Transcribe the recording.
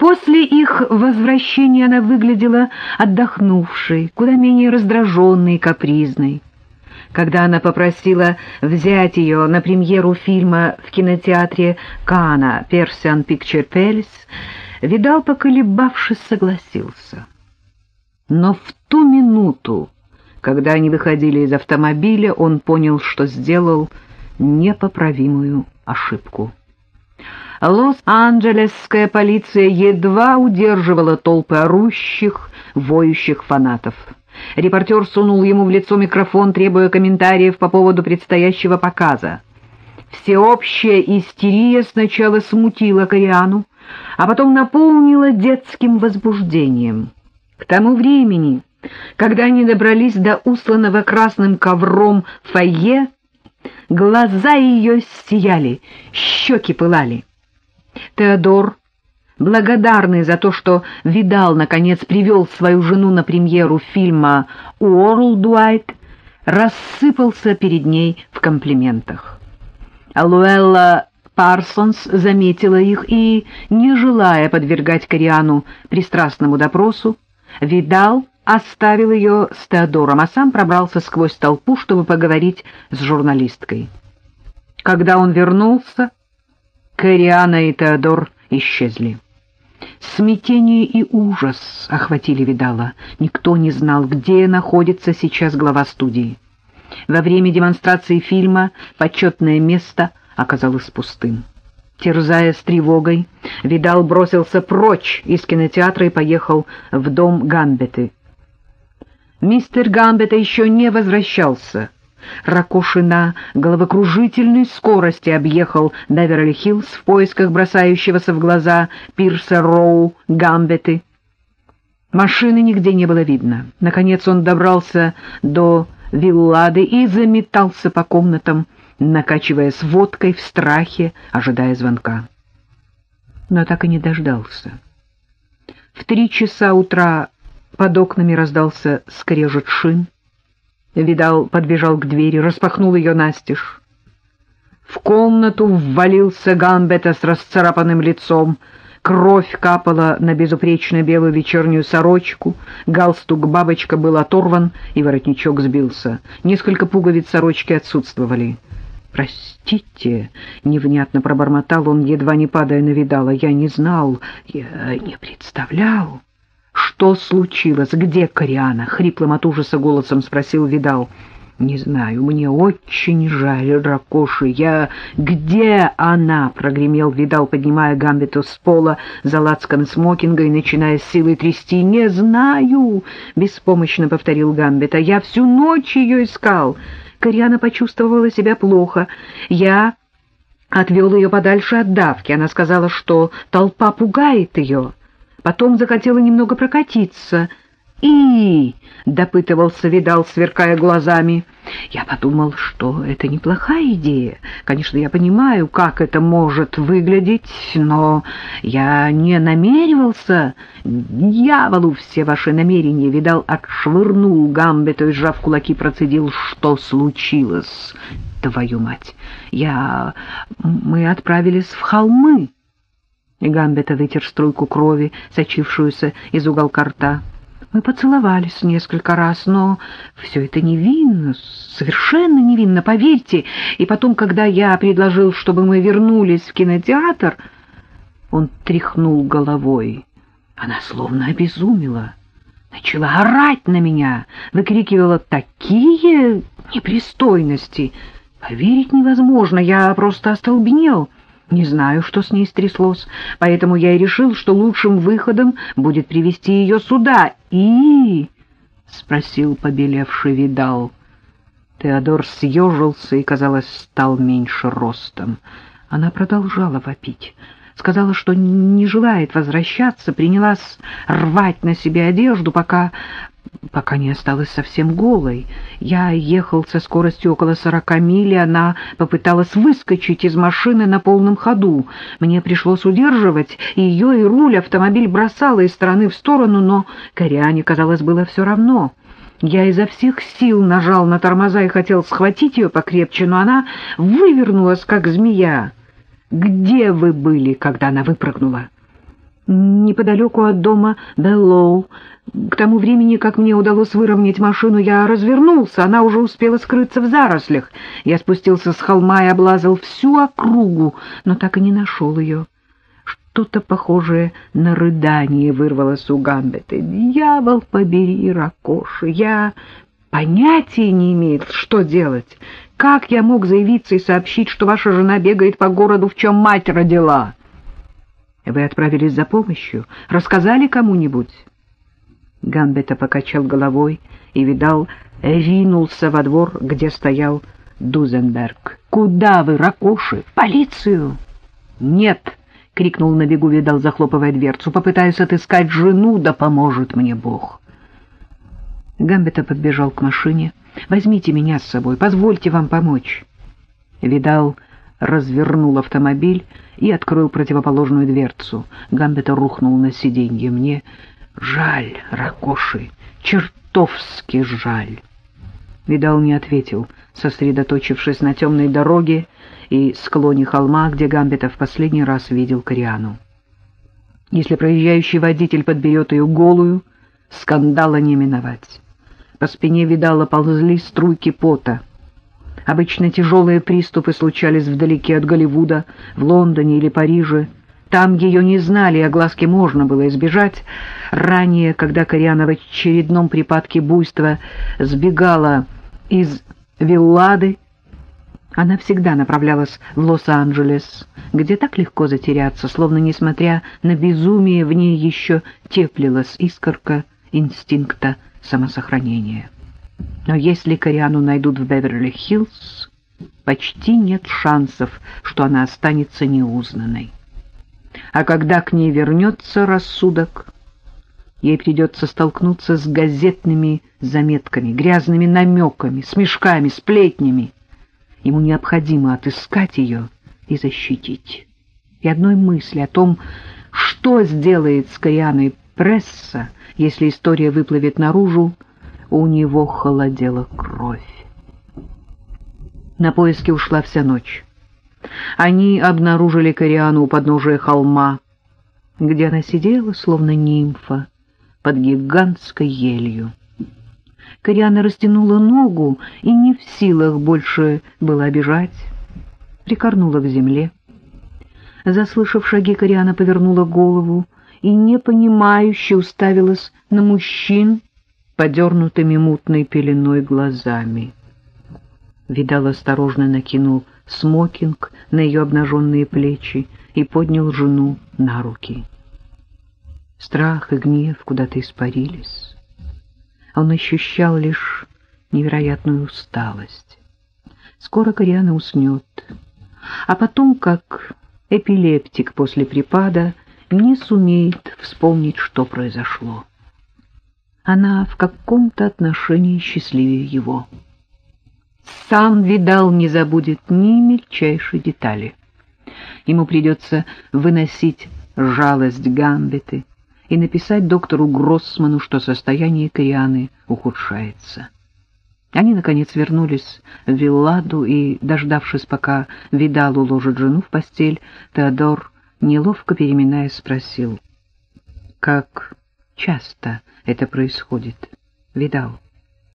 После их возвращения она выглядела отдохнувшей, куда менее раздраженной и капризной. Когда она попросила взять ее на премьеру фильма в кинотеатре Кана «Persian Picture Palace», Видал, поколебавшись, согласился. Но в ту минуту, когда они выходили из автомобиля, он понял, что сделал непоправимую ошибку. Лос-Анджелесская полиция едва удерживала толпы орущих, воющих фанатов. Репортер сунул ему в лицо микрофон, требуя комментариев по поводу предстоящего показа. Всеобщая истерия сначала смутила Кориану, а потом наполнила детским возбуждением. К тому времени, когда они добрались до усланного красным ковром фойе, глаза ее сияли, щеки пылали. Теодор, благодарный за то, что Видал, наконец, привел свою жену на премьеру фильма «Уорлдуайт», рассыпался перед ней в комплиментах. Луэлла Парсонс заметила их и, не желая подвергать Кориану пристрастному допросу, Видал оставил ее с Теодором, а сам пробрался сквозь толпу, чтобы поговорить с журналисткой. Когда он вернулся, Кориана и Теодор исчезли. Смятение и ужас охватили Видала. Никто не знал, где находится сейчас глава студии. Во время демонстрации фильма почетное место оказалось пустым. Терзая с тревогой, Видал бросился прочь из кинотеатра и поехал в дом Гамбеты. Мистер Гамбета еще не возвращался. Ракоши на головокружительной скорости объехал Беверли-Хиллз в поисках бросающегося в глаза Пирса Роу Гамбеты. Машины нигде не было видно. Наконец он добрался до Виллады и заметался по комнатам, накачиваясь водкой в страхе, ожидая звонка. Но так и не дождался. В три часа утра под окнами раздался скрежет шин. Видал, подбежал к двери, распахнул ее настежь. В комнату ввалился Гамбета с расцарапанным лицом. Кровь капала на безупречно белую вечернюю сорочку, галстук-бабочка был оторван, и воротничок сбился. Несколько пуговиц сорочки отсутствовали. «Простите», — невнятно пробормотал он, едва не падая на видала, — «я не знал, я не представлял». «Что случилось? Где Кориана?» — хриплым от ужаса голосом спросил Видал. «Не знаю, мне очень жаль, Ракоши. Я... Где она?» — прогремел Видал, поднимая Гамбиту с пола за лацкан смокинга и начиная с силой трясти. «Не знаю!» — беспомощно повторил Гамбита. «Я всю ночь ее искал!» Кориана почувствовала себя плохо. Я отвел ее подальше от давки. Она сказала, что толпа пугает ее. Потом захотела немного прокатиться. «И...» — допытывался Видал, сверкая глазами. «Я подумал, что это неплохая идея. Конечно, я понимаю, как это может выглядеть, но я не намеревался. Дьяволу все ваши намерения!» Видал, отшвырнул Гамбету и, сжав кулаки, процедил, что случилось. «Твою мать! Я... Мы отправились в холмы!» Гамбета вытер струйку крови, сочившуюся из уголка рта. Мы поцеловались несколько раз, но все это невинно, совершенно невинно, поверьте. И потом, когда я предложил, чтобы мы вернулись в кинотеатр, он тряхнул головой. Она словно обезумела, начала орать на меня, выкрикивала такие непристойности. Поверить невозможно, я просто остолбенел. Не знаю, что с ней стряслось, поэтому я и решил, что лучшим выходом будет привести ее сюда. И... — спросил побелевший Видал. Теодор съежился и, казалось, стал меньше ростом. Она продолжала вопить. Сказала, что не желает возвращаться, принялась рвать на себе одежду, пока пока не осталась совсем голой. Я ехал со скоростью около сорока миль, и она попыталась выскочить из машины на полном ходу. Мне пришлось удерживать ее и руль. Автомобиль бросала из стороны в сторону, но Кориане, казалось, было все равно. Я изо всех сил нажал на тормоза и хотел схватить ее покрепче, но она вывернулась, как змея. «Где вы были, когда она выпрыгнула?» Неподалеку от дома Беллоу. К тому времени, как мне удалось выровнять машину, я развернулся, она уже успела скрыться в зарослях. Я спустился с холма и облазал всю округу, но так и не нашел ее. Что-то похожее на рыдание вырвалось у Гамбета. «Дьявол побери, Ракоши! Я понятия не имею, что делать. Как я мог заявиться и сообщить, что ваша жена бегает по городу, в чем мать родила?» Вы отправились за помощью? Рассказали кому-нибудь?» Гамбета покачал головой и, видал, ринулся во двор, где стоял Дузенберг. «Куда вы, ракоши? В полицию?» «Нет!» — крикнул на бегу, видал, захлопывая дверцу. «Попытаюсь отыскать жену, да поможет мне Бог!» Гамбета подбежал к машине. «Возьмите меня с собой, позвольте вам помочь!» Видал, развернул автомобиль и открыл противоположную дверцу. Гамбета рухнул на сиденье. Мне жаль, Ракоши, чертовски жаль. Видал не ответил, сосредоточившись на темной дороге и склоне холма, где Гамбета в последний раз видел Кориану. Если проезжающий водитель подберет ее голую, скандала не миновать. По спине видала ползли струйки пота. Обычно тяжелые приступы случались вдалеке от Голливуда, в Лондоне или Париже. Там ее не знали, и огласки можно было избежать. Ранее, когда Кориана в очередном припадке буйства сбегала из Виллады, она всегда направлялась в Лос-Анджелес, где так легко затеряться, словно, несмотря на безумие, в ней еще теплилась искорка инстинкта самосохранения. Но если Кориану найдут в Беверли-Хиллз, почти нет шансов, что она останется неузнанной. А когда к ней вернется рассудок, ей придется столкнуться с газетными заметками, грязными намеками, смешками, сплетнями. Ему необходимо отыскать ее и защитить. И одной мысли о том, что сделает с Корианой пресса, если история выплывет наружу, у него холодела кровь. На поиски ушла вся ночь. Они обнаружили Кориану у подножия холма, где она сидела, словно нимфа, под гигантской елью. Кориана растянула ногу и не в силах больше была бежать, прикорнула к земле. Заслышав шаги, Кориана повернула голову и непонимающе уставилась на мужчин, подернутыми мутной пеленой глазами. Видал осторожно накинул смокинг на ее обнаженные плечи и поднял жену на руки. Страх и гнев куда-то испарились. Он ощущал лишь невероятную усталость. Скоро Кориана уснет, а потом, как эпилептик после припада, не сумеет вспомнить, что произошло она в каком-то отношении счастливее его. Сам Видал не забудет ни мельчайшей детали. Ему придется выносить жалость Гамбеты и написать доктору Гроссману, что состояние Корианы ухудшается. Они, наконец, вернулись в Вилладу, и, дождавшись, пока Видал уложит жену в постель, Теодор, неловко переминаясь, спросил, «Как часто это происходит. Видал.